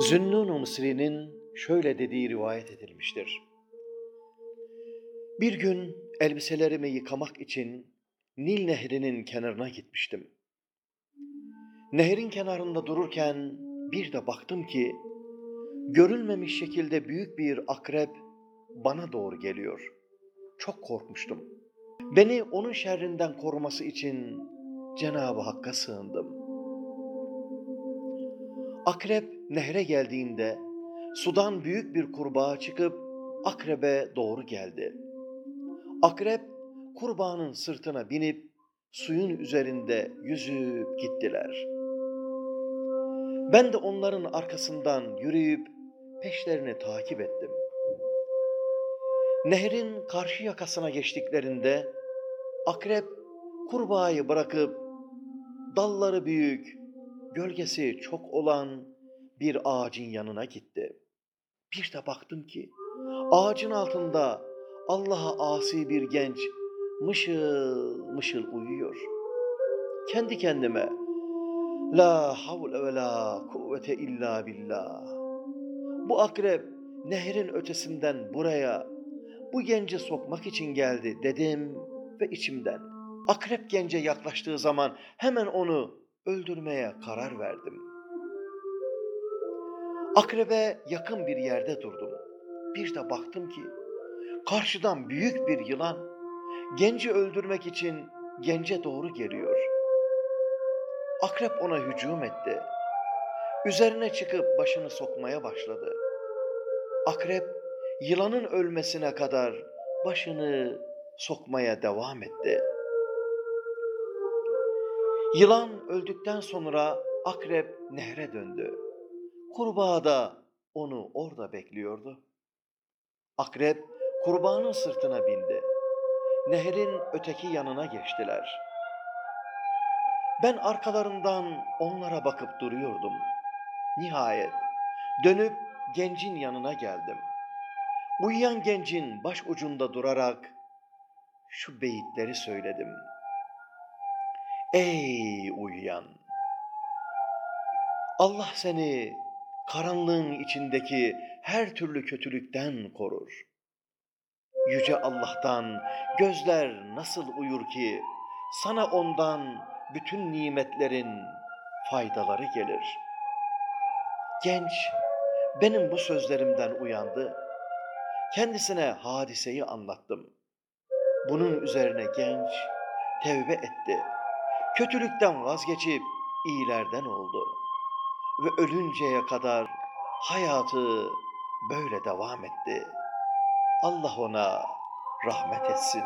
Zünnun Mısri'nin şöyle dediği rivayet edilmiştir. Bir gün elbiselerimi yıkamak için Nil Nehri'nin kenarına gitmiştim. Nehrin kenarında dururken bir de baktım ki görülmemiş şekilde büyük bir akrep bana doğru geliyor. Çok korkmuştum. Beni onun şerrinden koruması için Cenab-ı Hakk'a sığındım. Akrep nehre geldiğinde sudan büyük bir kurbağa çıkıp akrebe doğru geldi. Akrep kurbağanın sırtına binip suyun üzerinde yüzüp gittiler. Ben de onların arkasından yürüyüp peşlerini takip ettim. Nehrin karşı yakasına geçtiklerinde akrep kurbağayı bırakıp dalları büyük, gölgesi çok olan bir ağacın yanına gitti. Bir de baktım ki ağacın altında Allah'a asi bir genç mışıl mışıl uyuyor. Kendi kendime La havle ve la kuvvete illa billah. Bu akrep nehrin ötesinden buraya bu genci sokmak için geldi dedim ve içimden. Akrep gence yaklaştığı zaman hemen onu öldürmeye karar verdim. Akrebe yakın bir yerde durdum. Bir de baktım ki karşıdan büyük bir yılan genci öldürmek için gence doğru geliyor. Akrep ona hücum etti. Üzerine çıkıp başını sokmaya başladı. Akrep yılanın ölmesine kadar başını sokmaya devam etti. Yılan öldükten sonra akrep nehre döndü. Kurbağa da onu orada bekliyordu. Akrep kurbağanın sırtına bindi. Nehrin öteki yanına geçtiler. Ben arkalarından onlara bakıp duruyordum. Nihayet dönüp gencin yanına geldim. Uyuyan gencin baş ucunda durarak şu beyitleri söyledim. Ey uyuyan! Allah seni karanlığın içindeki her türlü kötülükten korur. Yüce Allah'tan gözler nasıl uyur ki sana ondan bütün nimetlerin faydaları gelir. Genç benim bu sözlerimden uyandı. Kendisine hadiseyi anlattım. Bunun üzerine genç tevbe etti. Kötülükten vazgeçip iyilerden oldu. Ve ölünceye kadar hayatı böyle devam etti. Allah ona rahmet etsin.